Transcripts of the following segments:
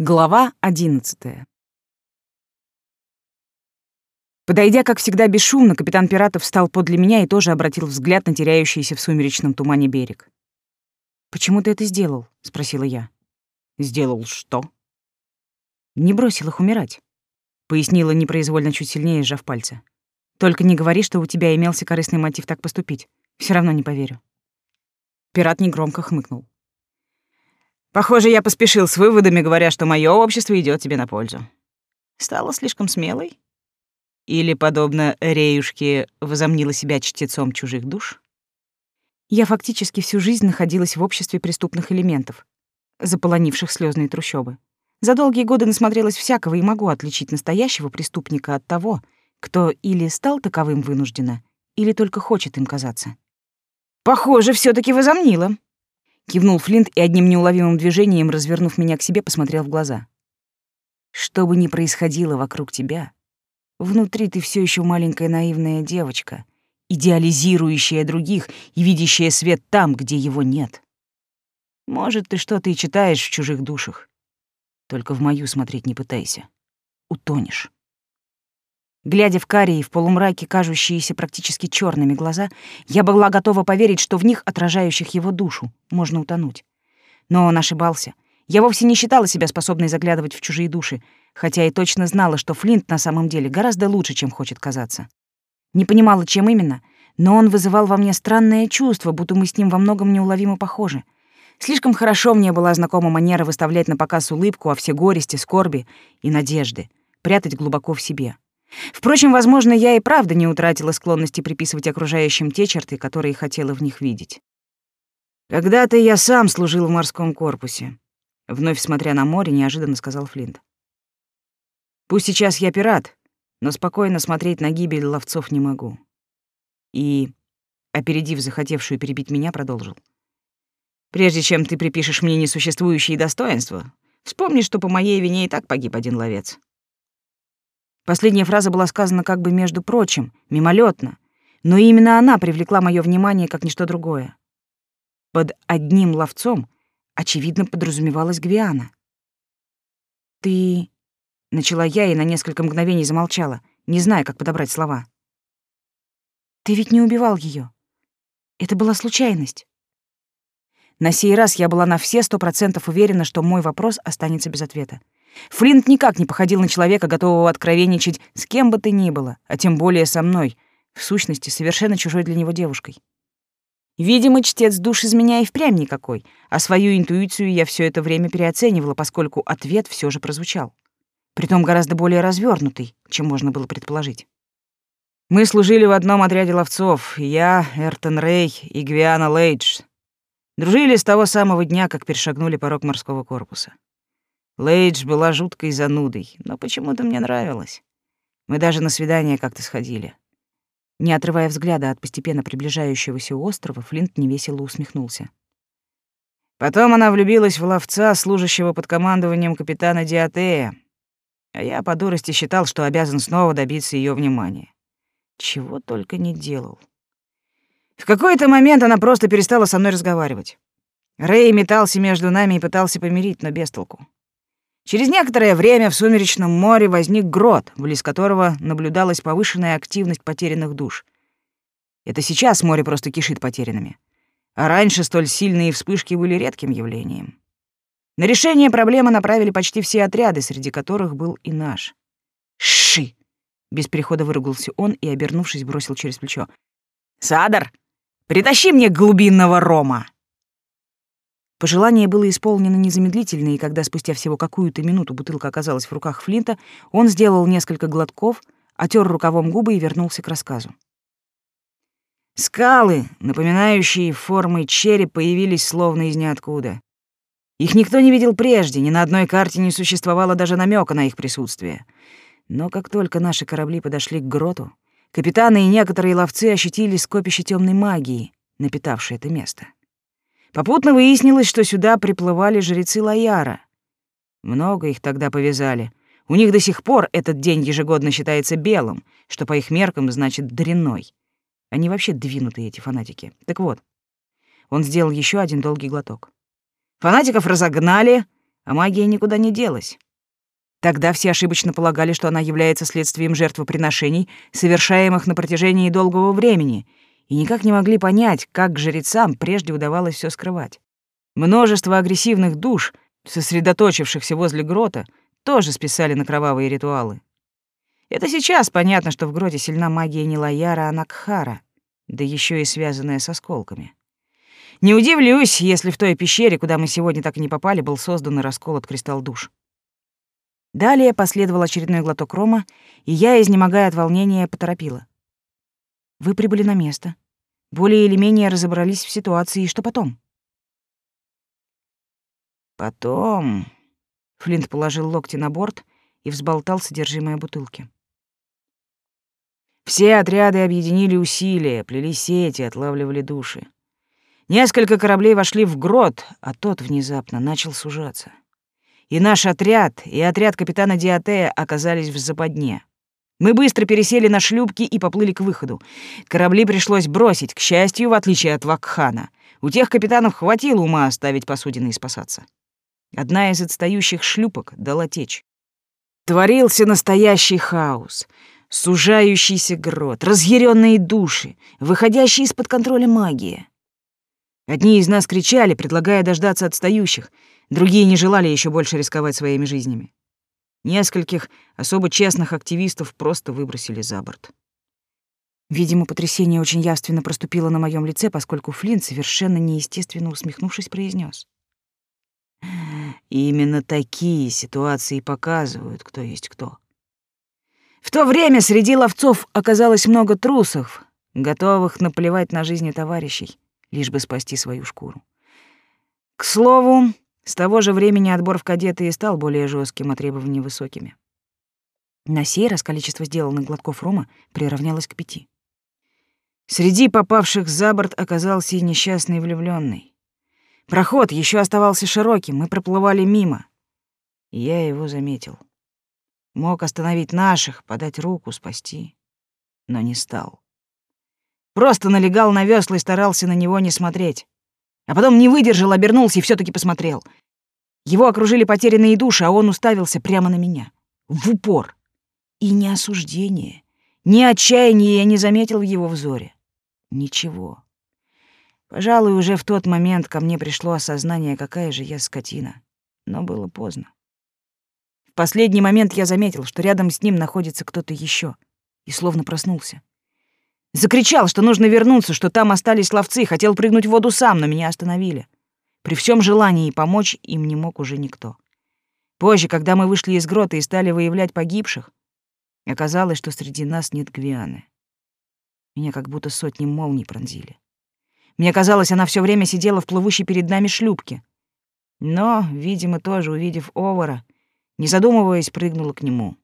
Глава одиннадцатая. Подойдя, как всегда, бесшумно, капитан пиратов встал подле меня и тоже обратил взгляд на теряющийся в сумеречном тумане берег. «Почему ты это сделал?» — спросила я. «Сделал что?» «Не бросил их умирать», — пояснила непроизвольно чуть сильнее, сжав пальцы. «Только не говори, что у тебя имелся корыстный мотив так поступить. Все равно не поверю». Пират негромко хмыкнул. Похоже, я поспешил с выводами, говоря, что мое общество идет тебе на пользу. Стала слишком смелой? Или, подобно Реюшке, возомнила себя чтецом чужих душ? Я фактически всю жизнь находилась в обществе преступных элементов, заполонивших слезные трущобы. За долгие годы насмотрелась всякого и могу отличить настоящего преступника от того, кто или стал таковым вынужденно, или только хочет им казаться. Похоже, все таки возомнила. Кивнул Флинт и одним неуловимым движением, развернув меня к себе, посмотрел в глаза. Что бы ни происходило вокруг тебя, внутри ты все еще маленькая наивная девочка, идеализирующая других и видящая свет там, где его нет. Может, ты что-то и читаешь в чужих душах. Только в мою смотреть не пытайся. Утонешь. Глядя в карие, в полумраке кажущиеся практически черными глаза, я была готова поверить, что в них, отражающих его душу, можно утонуть. Но он ошибался. Я вовсе не считала себя способной заглядывать в чужие души, хотя и точно знала, что Флинт на самом деле гораздо лучше, чем хочет казаться. Не понимала, чем именно, но он вызывал во мне странное чувство, будто мы с ним во многом неуловимо похожи. Слишком хорошо мне была знакома манера выставлять на показ улыбку о все горести, скорби и надежды, прятать глубоко в себе. Впрочем, возможно, я и правда не утратила склонности приписывать окружающим те черты, которые хотела в них видеть. «Когда-то я сам служил в морском корпусе», — вновь смотря на море, неожиданно сказал Флинт. «Пусть сейчас я пират, но спокойно смотреть на гибель ловцов не могу». И, опередив захотевшую перебить меня, продолжил. «Прежде чем ты припишешь мне несуществующие достоинства, вспомни, что по моей вине и так погиб один ловец. Последняя фраза была сказана как бы между прочим, мимолетно, но именно она привлекла мое внимание как ничто другое. Под одним ловцом, очевидно, подразумевалась Гвиана. «Ты...» — начала я и на несколько мгновений замолчала, не зная, как подобрать слова. «Ты ведь не убивал ее. Это была случайность». На сей раз я была на все сто процентов уверена, что мой вопрос останется без ответа. Флинт никак не походил на человека, готового откровенничать с кем бы ты ни было, а тем более со мной, в сущности, совершенно чужой для него девушкой. Видимо, чтец душ из меня и впрямь никакой, а свою интуицию я все это время переоценивала, поскольку ответ все же прозвучал. Притом гораздо более развернутый, чем можно было предположить. Мы служили в одном отряде ловцов, я, Эртон Рей и Гвиана Лейдж. Дружили с того самого дня, как перешагнули порог морского корпуса. Лейдж была жуткой занудой, но почему-то мне нравилось. Мы даже на свидание как-то сходили. Не отрывая взгляда от постепенно приближающегося острова, Флинт невесело усмехнулся. Потом она влюбилась в ловца, служащего под командованием капитана Диатея, а я по дурости считал, что обязан снова добиться ее внимания. Чего только не делал. В какой-то момент она просто перестала со мной разговаривать. Рэй метался между нами и пытался помирить, но без толку. Через некоторое время в сумеречном море возник грот, близ которого наблюдалась повышенная активность потерянных душ. Это сейчас море просто кишит потерянными. А раньше столь сильные вспышки были редким явлением. На решение проблемы направили почти все отряды, среди которых был и наш. «Ши!» — без перехода выругался он и, обернувшись, бросил через плечо. «Садар, притащи мне глубинного рома!» Пожелание было исполнено незамедлительно, и когда спустя всего какую-то минуту бутылка оказалась в руках Флинта, он сделал несколько глотков, отер рукавом губы и вернулся к рассказу. Скалы, напоминающие формой череп, появились словно из ниоткуда. Их никто не видел прежде, ни на одной карте не существовало даже намека на их присутствие. Но как только наши корабли подошли к гроту, капитаны и некоторые ловцы ощутили скопище темной магии, напитавшее это место. Попутно выяснилось, что сюда приплывали жрецы Лояра. Много их тогда повязали. У них до сих пор этот день ежегодно считается белым, что по их меркам значит дрянной. Они вообще двинутые, эти фанатики. Так вот, он сделал еще один долгий глоток. Фанатиков разогнали, а магия никуда не делась. Тогда все ошибочно полагали, что она является следствием жертвоприношений, совершаемых на протяжении долгого времени, и никак не могли понять, как жрецам прежде удавалось все скрывать. Множество агрессивных душ, сосредоточившихся возле грота, тоже списали на кровавые ритуалы. Это сейчас понятно, что в гроте сильна магия не Лаяра, а Накхара, да еще и связанная с осколками. Не удивлюсь, если в той пещере, куда мы сегодня так и не попали, был создан и расколот кристалл душ. Далее последовал очередной глоток рома, и я, изнемогая от волнения, поторопила. «Вы прибыли на место. Более или менее разобрались в ситуации, и что потом?» «Потом...» — Флинт положил локти на борт и взболтал содержимое бутылки. Все отряды объединили усилия, плели сети, отлавливали души. Несколько кораблей вошли в грот, а тот внезапно начал сужаться. И наш отряд, и отряд капитана Диатея оказались в западне. Мы быстро пересели на шлюпки и поплыли к выходу. Корабли пришлось бросить, к счастью, в отличие от Вакхана. У тех капитанов хватило ума оставить посудины и спасаться. Одна из отстающих шлюпок дала течь. Творился настоящий хаос. Сужающийся грот, разъяренные души, выходящие из-под контроля магии. Одни из нас кричали, предлагая дождаться отстающих, другие не желали еще больше рисковать своими жизнями. Нескольких особо честных активистов просто выбросили за борт. Видимо, потрясение очень явственно проступило на моем лице, поскольку Флинн, совершенно неестественно усмехнувшись, произнес: Именно такие ситуации показывают, кто есть кто. В то время среди ловцов оказалось много трусов, готовых наплевать на жизни товарищей лишь бы спасти свою шкуру. К слову, с того же времени отбор в кадеты и стал более жестким, а требования высокими. На сей раз количество сделанных глотков рома приравнялось к пяти. Среди попавших за борт оказался и несчастный влюбленный. Проход еще оставался широким, мы проплывали мимо. И я его заметил. Мог остановить наших, подать руку, спасти, но не стал. Просто налегал на весла и старался на него не смотреть. А потом не выдержал, обернулся и все таки посмотрел. Его окружили потерянные души, а он уставился прямо на меня. В упор. И ни осуждения, ни отчаяния я не заметил в его взоре. Ничего. Пожалуй, уже в тот момент ко мне пришло осознание, какая же я скотина. Но было поздно. В последний момент я заметил, что рядом с ним находится кто-то еще, и словно проснулся. Закричал, что нужно вернуться, что там остались ловцы, хотел прыгнуть в воду сам, но меня остановили. При всем желании помочь им не мог уже никто. Позже, когда мы вышли из грота и стали выявлять погибших, оказалось, что среди нас нет Гвианы. Меня как будто сотни молний пронзили. Мне казалось, она все время сидела в плывущей перед нами шлюпке. Но, видимо, тоже увидев Овара, не задумываясь, прыгнула к нему.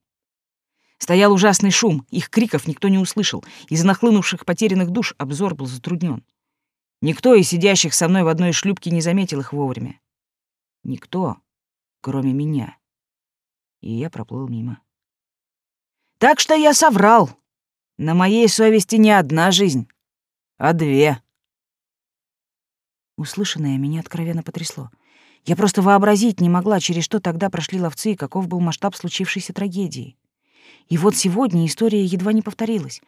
Стоял ужасный шум, их криков никто не услышал. Из-за нахлынувших потерянных душ обзор был затруднен. Никто из сидящих со мной в одной шлюпке не заметил их вовремя. Никто, кроме меня. И я проплыл мимо. Так что я соврал. На моей совести не одна жизнь, а две. Услышанное меня откровенно потрясло. Я просто вообразить не могла, через что тогда прошли ловцы и каков был масштаб случившейся трагедии. И вот сегодня история едва не повторилась.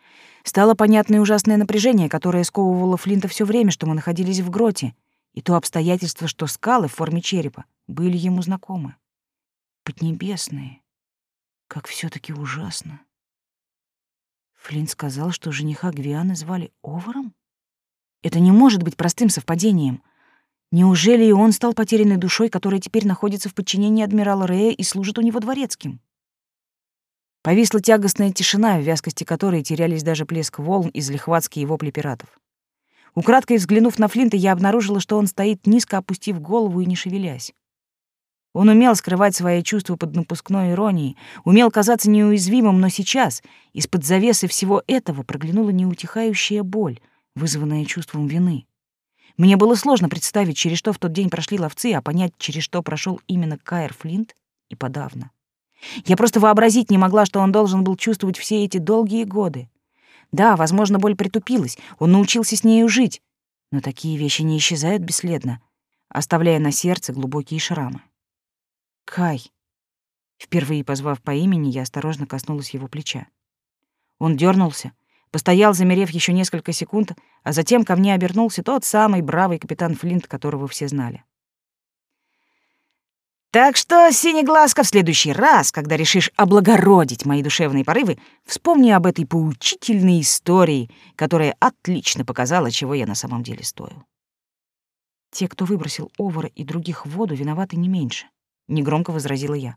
Стало понятно и ужасное напряжение, которое сковывало Флинта все время, что мы находились в гроте, и то обстоятельство, что скалы в форме черепа были ему знакомы. Поднебесные. Как все таки ужасно. Флинт сказал, что жениха Гвианы звали Оваром? Это не может быть простым совпадением. Неужели и он стал потерянной душой, которая теперь находится в подчинении адмирала Рея и служит у него дворецким? Повисла тягостная тишина, в вязкости которой терялись даже плеск волн и злихватские вопли пиратов. Украдкой взглянув на Флинта, я обнаружила, что он стоит низко опустив голову и не шевелясь. Он умел скрывать свои чувства под напускной иронией, умел казаться неуязвимым, но сейчас из-под завесы всего этого проглянула неутихающая боль, вызванная чувством вины. Мне было сложно представить, через что в тот день прошли ловцы, а понять, через что прошел именно Кайр Флинт, и подавно. Я просто вообразить не могла, что он должен был чувствовать все эти долгие годы. Да, возможно, боль притупилась, он научился с нею жить, но такие вещи не исчезают бесследно, оставляя на сердце глубокие шрамы. Кай. Впервые позвав по имени, я осторожно коснулась его плеча. Он дернулся, постоял, замерев еще несколько секунд, а затем ко мне обернулся тот самый бравый капитан Флинт, которого все знали. Так что, Синеглазка, в следующий раз, когда решишь облагородить мои душевные порывы, вспомни об этой поучительной истории, которая отлично показала, чего я на самом деле стою. Те, кто выбросил Овара и других в воду, виноваты не меньше, — негромко возразила я.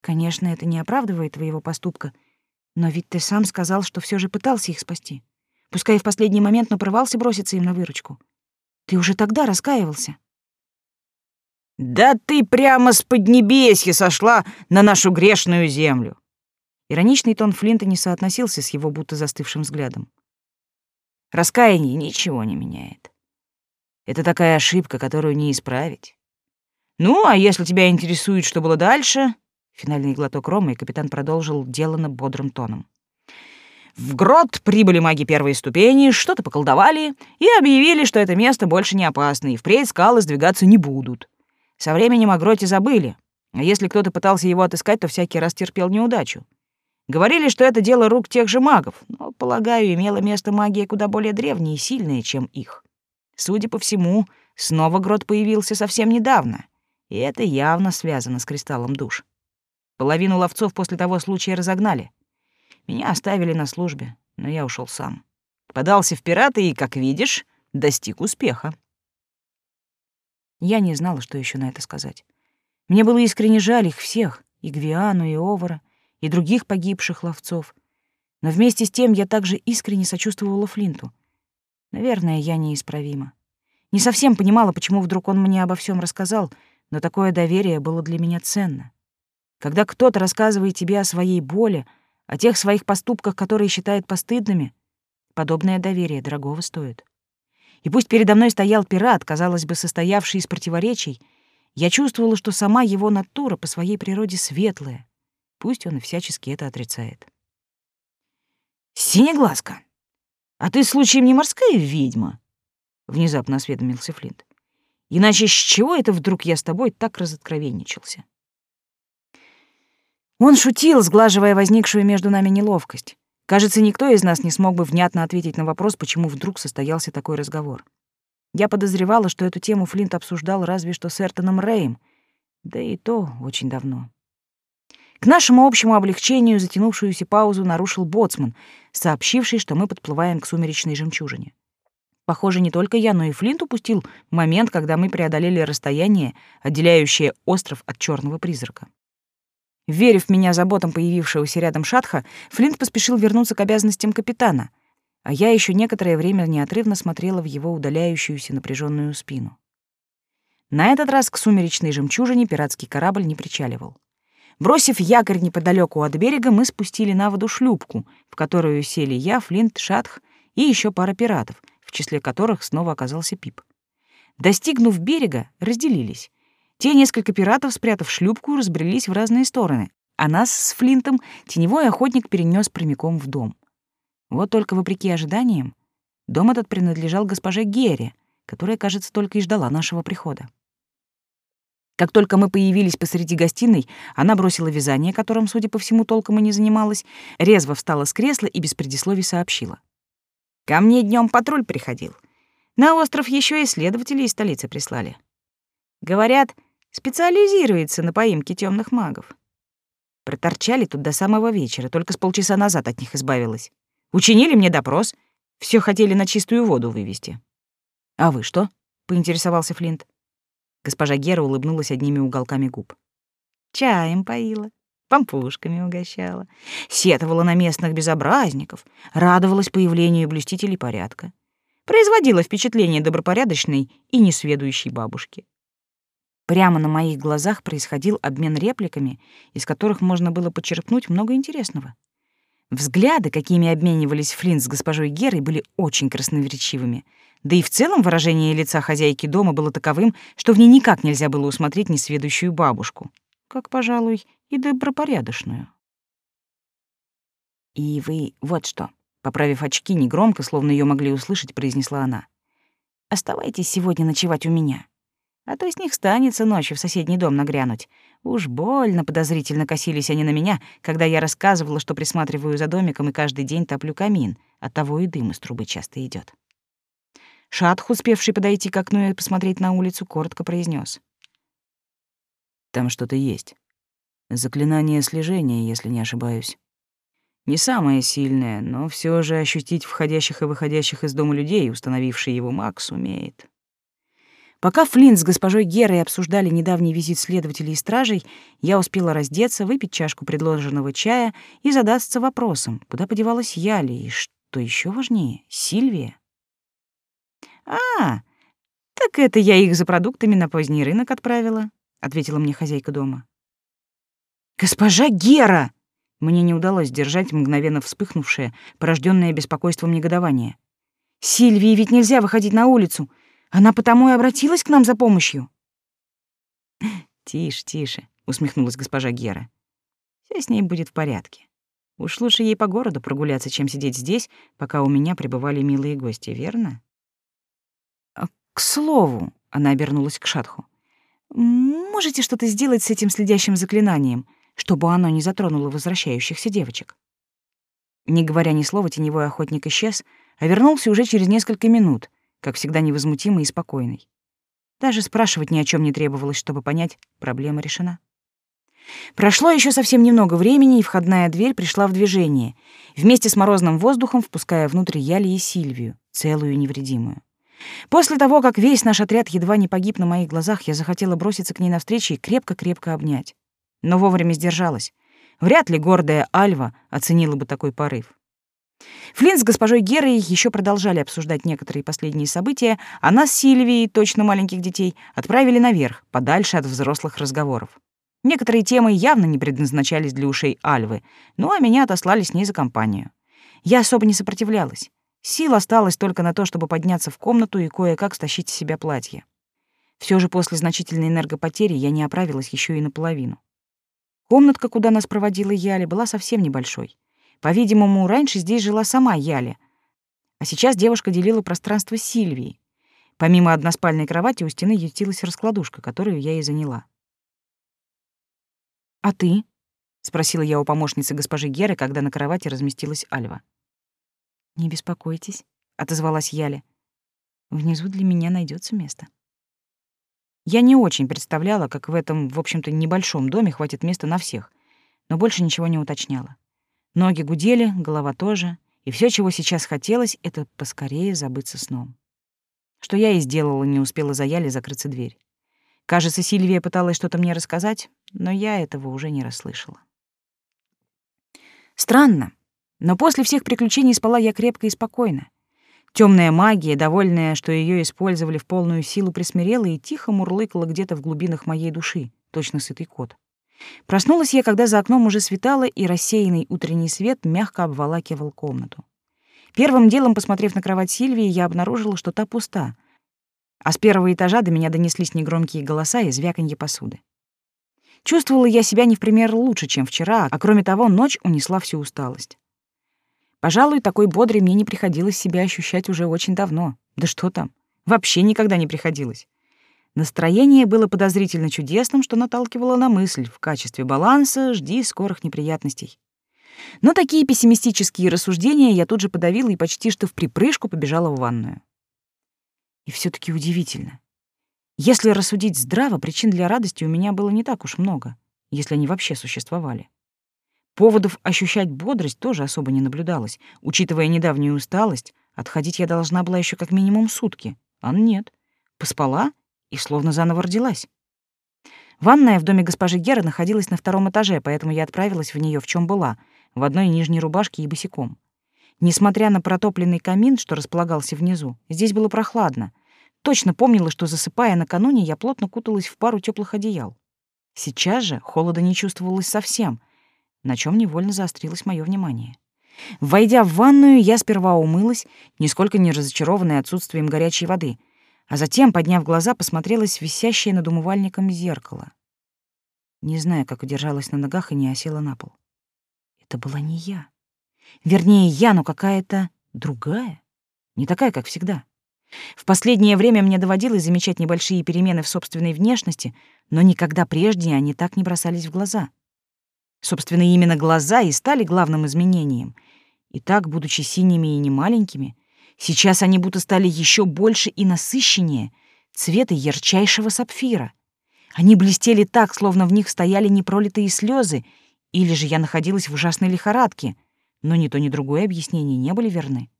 Конечно, это не оправдывает твоего поступка, но ведь ты сам сказал, что все же пытался их спасти. Пускай в последний момент, но порвался броситься им на выручку. Ты уже тогда раскаивался. «Да ты прямо с поднебесья сошла на нашу грешную землю!» Ироничный тон Флинта не соотносился с его будто застывшим взглядом. Раскаяние ничего не меняет. Это такая ошибка, которую не исправить. Ну, а если тебя интересует, что было дальше... Финальный глоток рома, и капитан продолжил делано бодрым тоном. В грот прибыли маги первой ступени, что-то поколдовали и объявили, что это место больше не опасно, и впредь скалы сдвигаться не будут. Со временем о гроте забыли, а если кто-то пытался его отыскать, то всякий раз терпел неудачу. Говорили, что это дело рук тех же магов, но, полагаю, имела место магия куда более древняя и сильная, чем их. Судя по всему, снова грот появился совсем недавно, и это явно связано с кристаллом душ. Половину ловцов после того случая разогнали. Меня оставили на службе, но я ушел сам. Подался в пираты и, как видишь, достиг успеха. Я не знала, что еще на это сказать. Мне было искренне жаль их всех, и Гвиану, и Овара, и других погибших ловцов. Но вместе с тем я также искренне сочувствовала Флинту. Наверное, я неисправима. Не совсем понимала, почему вдруг он мне обо всем рассказал, но такое доверие было для меня ценно. Когда кто-то рассказывает тебе о своей боли, о тех своих поступках, которые считает постыдными, подобное доверие дорогого стоит. И пусть передо мной стоял пират, казалось бы, состоявший из противоречий, я чувствовала, что сама его натура по своей природе светлая, пусть он и всячески это отрицает. «Синеглазка, а ты случаем не морская ведьма?» — внезапно осведомился Флинт. «Иначе с чего это вдруг я с тобой так разоткровенничался?» Он шутил, сглаживая возникшую между нами неловкость. Кажется, никто из нас не смог бы внятно ответить на вопрос, почему вдруг состоялся такой разговор. Я подозревала, что эту тему Флинт обсуждал разве что с Эртоном Рэем, да и то очень давно. К нашему общему облегчению затянувшуюся паузу нарушил боцман, сообщивший, что мы подплываем к сумеречной жемчужине. Похоже, не только я, но и Флинт упустил момент, когда мы преодолели расстояние, отделяющее остров от черного призрака. Верив в меня заботам появившегося рядом Шатха, Флинт поспешил вернуться к обязанностям капитана, а я еще некоторое время неотрывно смотрела в его удаляющуюся напряженную спину. На этот раз к сумеречной жемчужине пиратский корабль не причаливал. Бросив якорь неподалеку от берега, мы спустили на воду шлюпку, в которую сели я, Флинт, Шатх и еще пара пиратов, в числе которых снова оказался Пип. Достигнув берега, разделились. Те несколько пиратов, спрятав шлюпку, разбрелись в разные стороны, а нас с Флинтом теневой охотник перенес прямиком в дом. Вот только вопреки ожиданиям, дом этот принадлежал госпоже Гере, которая, кажется, только и ждала нашего прихода. Как только мы появились посреди гостиной, она бросила вязание, которым, судя по всему, толком и не занималась, резво встала с кресла и без предисловий сообщила. «Ко мне днем патруль приходил. На остров еще и следователи из столицы прислали. Говорят, Специализируется на поимке темных магов. Проторчали тут до самого вечера, только с полчаса назад от них избавилась. Учинили мне допрос, все хотели на чистую воду вывести. «А вы что?» — поинтересовался Флинт. Госпожа Гера улыбнулась одними уголками губ. «Чаем поила, помпушками угощала, сетовала на местных безобразников, радовалась появлению блюстителей порядка, производила впечатление добропорядочной и несведущей бабушки. Прямо на моих глазах происходил обмен репликами, из которых можно было почерпнуть много интересного. Взгляды, какими обменивались Флинт с госпожой Герой, были очень красноречивыми. Да и в целом выражение лица хозяйки дома было таковым, что в ней никак нельзя было усмотреть несведущую бабушку, как, пожалуй, и добропорядочную. «И вы вот что», — поправив очки негромко, словно ее могли услышать, произнесла она. «Оставайтесь сегодня ночевать у меня. А то с них станется ночью в соседний дом нагрянуть. Уж больно подозрительно косились они на меня, когда я рассказывала, что присматриваю за домиком и каждый день топлю камин, оттого и дым из трубы часто идет. Шатх, успевший подойти к окну и посмотреть на улицу, коротко произнес: «Там что-то есть. Заклинание слежения, если не ошибаюсь. Не самое сильное, но все же ощутить входящих и выходящих из дома людей, установивший его маг, сумеет». Пока Флинт с госпожой Герой обсуждали недавний визит следователей и стражей, я успела раздеться, выпить чашку предложенного чая и задаться вопросом, куда подевалась Яли и, что еще важнее, Сильвия. «А, так это я их за продуктами на поздний рынок отправила», — ответила мне хозяйка дома. «Госпожа Гера!» Мне не удалось сдержать мгновенно вспыхнувшее, порожденное беспокойством негодование. «Сильвии ведь нельзя выходить на улицу. Она потому и обратилась к нам за помощью. Тише, тише, усмехнулась госпожа Гера. Все с ней будет в порядке. Уж лучше ей по городу прогуляться, чем сидеть здесь, пока у меня пребывали милые гости, верно? А, к слову, она обернулась к Шатху. Можете что-то сделать с этим следящим заклинанием, чтобы оно не затронуло возвращающихся девочек? Не говоря ни слова, теневой охотник исчез, а вернулся уже через несколько минут, как всегда невозмутимый и спокойный. Даже спрашивать ни о чем не требовалось, чтобы понять, проблема решена. Прошло еще совсем немного времени, и входная дверь пришла в движение, вместе с морозным воздухом впуская внутрь Яли и Сильвию, целую и невредимую. После того, как весь наш отряд едва не погиб на моих глазах, я захотела броситься к ней навстречу и крепко-крепко обнять. Но вовремя сдержалась. Вряд ли гордая Альва оценила бы такой порыв. Флинн с госпожой Герой еще продолжали обсуждать некоторые последние события, а нас с Сильвией, точно маленьких детей, отправили наверх, подальше от взрослых разговоров. Некоторые темы явно не предназначались для ушей Альвы, ну а меня отослали с ней за компанию. Я особо не сопротивлялась. Сил осталось только на то, чтобы подняться в комнату и кое-как стащить с себя платье. Все же после значительной энергопотери я не оправилась еще и наполовину. Комнатка, куда нас проводила Яли, была совсем небольшой. По-видимому, раньше здесь жила сама Яля, а сейчас девушка делила пространство с Сильвией. Помимо односпальной кровати у стены ютилась раскладушка, которую я и заняла. «А ты?» — спросила я у помощницы госпожи Геры, когда на кровати разместилась Альва. «Не беспокойтесь», — отозвалась Яля. «Внизу для меня найдется место». Я не очень представляла, как в этом, в общем-то, небольшом доме хватит места на всех, но больше ничего не уточняла. Ноги гудели, голова тоже, и все, чего сейчас хотелось, это поскорее забыться сном. Что я и сделала, не успела за Яли закрыться дверь. Кажется, Сильвия пыталась что-то мне рассказать, но я этого уже не расслышала. Странно, но после всех приключений спала я крепко и спокойно. Темная магия, довольная, что ее использовали в полную силу, присмирела и тихо мурлыкала где-то в глубинах моей души, точно сытый кот. Проснулась я, когда за окном уже светало, и рассеянный утренний свет мягко обволакивал комнату. Первым делом, посмотрев на кровать Сильвии, я обнаружила, что та пуста, а с первого этажа до меня донеслись негромкие голоса и звяканье посуды. Чувствовала я себя не в пример лучше, чем вчера, а кроме того, ночь унесла всю усталость. Пожалуй, такой бодрой мне не приходилось себя ощущать уже очень давно. Да что там, вообще никогда не приходилось. Настроение было подозрительно чудесным, что наталкивало на мысль в качестве баланса «жди скорых неприятностей». Но такие пессимистические рассуждения я тут же подавила и почти что в припрыжку побежала в ванную. И все таки удивительно. Если рассудить здраво, причин для радости у меня было не так уж много, если они вообще существовали. Поводов ощущать бодрость тоже особо не наблюдалось. Учитывая недавнюю усталость, отходить я должна была еще как минимум сутки. А нет. Поспала и словно заново родилась. Ванная в доме госпожи Геры находилась на втором этаже, поэтому я отправилась в нее в чем была, в одной нижней рубашке и босиком. Несмотря на протопленный камин, что располагался внизу, здесь было прохладно. Точно помнила, что засыпая накануне, я плотно куталась в пару теплых одеял. Сейчас же холода не чувствовалось совсем, на чем невольно заострилось мое внимание. Войдя в ванную, я сперва умылась, нисколько не разочарованная отсутствием горячей воды — а затем, подняв глаза, посмотрелась в висящее над умывальником зеркало. Не знаю, как удержалась на ногах и не осела на пол. Это была не я. Вернее, я, но какая-то другая. Не такая, как всегда. В последнее время мне доводилось замечать небольшие перемены в собственной внешности, но никогда прежде они так не бросались в глаза. Собственно, именно глаза и стали главным изменением. И так, будучи синими и немаленькими, сейчас они будто стали еще больше и насыщеннее, цвета ярчайшего сапфира. Они блестели так, словно в них стояли непролитые слезы, или же я находилась в ужасной лихорадке, но ни то, ни другое объяснение не были верны.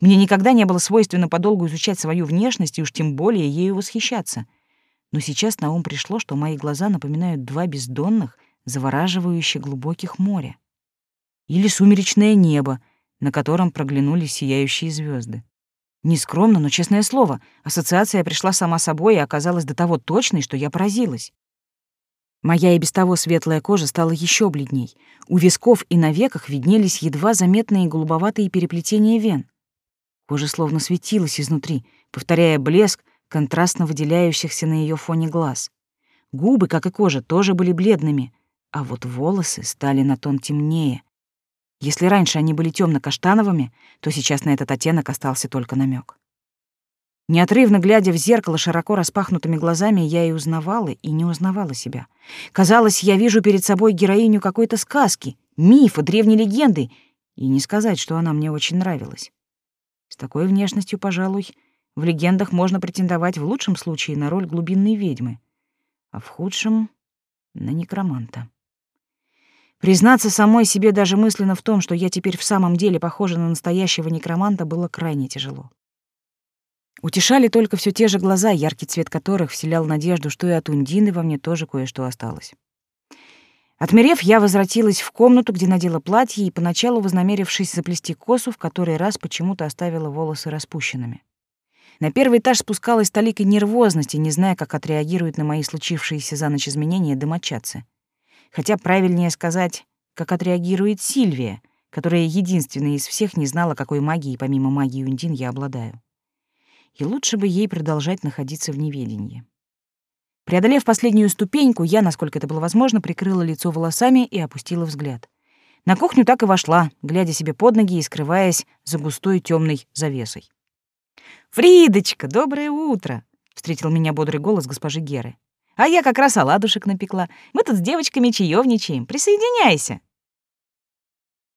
Мне никогда не было свойственно подолгу изучать свою внешность и уж тем более ею восхищаться. Но сейчас на ум пришло, что мои глаза напоминают два бездонных, завораживающих глубоких моря. Или сумеречное небо, на котором проглянули сияющие звезды. Нескромно, но честное слово, ассоциация пришла сама собой и оказалась до того точной, что я поразилась. Моя и без того светлая кожа стала еще бледней. У висков и на веках виднелись едва заметные голубоватые переплетения вен. Кожа словно светилась изнутри, повторяя блеск контрастно выделяющихся на ее фоне глаз. Губы, как и кожа, тоже были бледными, а вот волосы стали на тон темнее. Если раньше они были темно каштановыми то сейчас на этот оттенок остался только намек. Неотрывно глядя в зеркало широко распахнутыми глазами, я и узнавала, и не узнавала себя. Казалось, я вижу перед собой героиню какой-то сказки, мифа, древней легенды, и не сказать, что она мне очень нравилась. С такой внешностью, пожалуй, в легендах можно претендовать в лучшем случае на роль глубинной ведьмы, а в худшем — на некроманта. Признаться самой себе даже мысленно в том, что я теперь в самом деле похожа на настоящего некроманта, было крайне тяжело. Утешали только все те же глаза, яркий цвет которых вселял надежду, что и от Ундины во мне тоже кое-что осталось. Отмерев, я возвратилась в комнату, где надела платье и, поначалу вознамерившись заплести косу, в который раз почему-то оставила волосы распущенными. На первый этаж спускалась толикой нервозности, не зная, как отреагируют на мои случившиеся за ночь изменения домочадцы. Хотя правильнее сказать, как отреагирует Сильвия, которая единственная из всех не знала, какой магией, помимо магии Ундин, я обладаю. И лучше бы ей продолжать находиться в неведении. Преодолев последнюю ступеньку, я, насколько это было возможно, прикрыла лицо волосами и опустила взгляд. На кухню так и вошла, глядя себе под ноги и скрываясь за густой темной завесой. «Фридочка, доброе утро!» — встретил меня бодрый голос госпожи Геры. «А я как раз оладушек напекла. Мы тут с девочками чаевничаем. Присоединяйся!»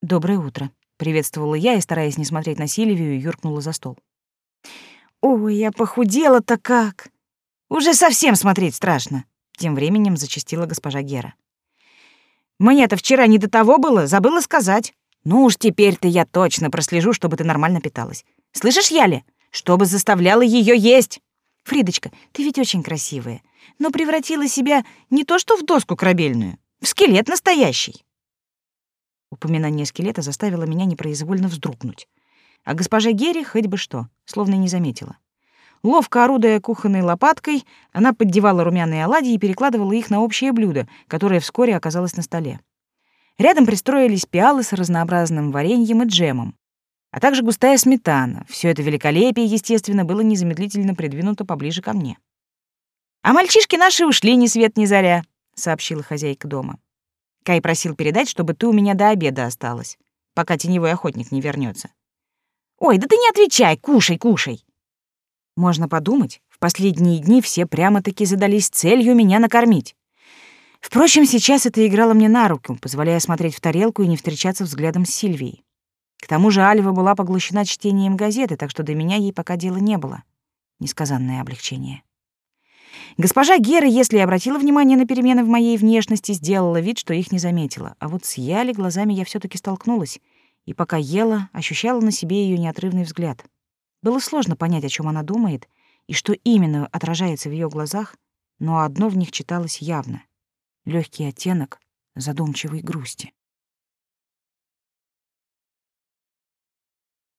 «Доброе утро», — приветствовала я и, стараясь не смотреть на Сильвию, юркнула за стол. «Ой, я похудела-то как!» Уже совсем смотреть страшно, тем временем зачастила госпожа Гера. Мне-то вчера не до того было, забыла сказать. Ну уж теперь-то я точно прослежу, чтобы ты нормально питалась. Слышишь, Яли? Чтобы заставляла ее есть. Фридочка, ты ведь очень красивая, но превратила себя не то что в доску корабельную, в скелет настоящий. Упоминание скелета заставило меня непроизвольно вздрогнуть. А госпожа Герри хоть бы что, словно не заметила. Ловко орудуя кухонной лопаткой, она поддевала румяные оладьи и перекладывала их на общее блюдо, которое вскоре оказалось на столе. Рядом пристроились пиалы с разнообразным вареньем и джемом, а также густая сметана. Все это великолепие, естественно, было незамедлительно придвинуто поближе ко мне. «А мальчишки наши ушли ни свет ни заря», — сообщила хозяйка дома. Кай просил передать, чтобы ты у меня до обеда осталась, пока теневой охотник не вернется. «Ой, да ты не отвечай, кушай, кушай!» Можно подумать, в последние дни все прямо-таки задались целью меня накормить. Впрочем, сейчас это играло мне на руку, позволяя смотреть в тарелку и не встречаться взглядом с Сильвией. К тому же Альва была поглощена чтением газеты, так что до меня ей пока дела не было. Несказанное облегчение. Госпожа Гера, если и обратила внимание на перемены в моей внешности, сделала вид, что их не заметила. А вот с Яли глазами я все таки столкнулась, и пока ела, ощущала на себе ее неотрывный взгляд. Было сложно понять, о чем она думает и что именно отражается в ее глазах, но одно в них читалось явно — легкий оттенок задумчивой грусти.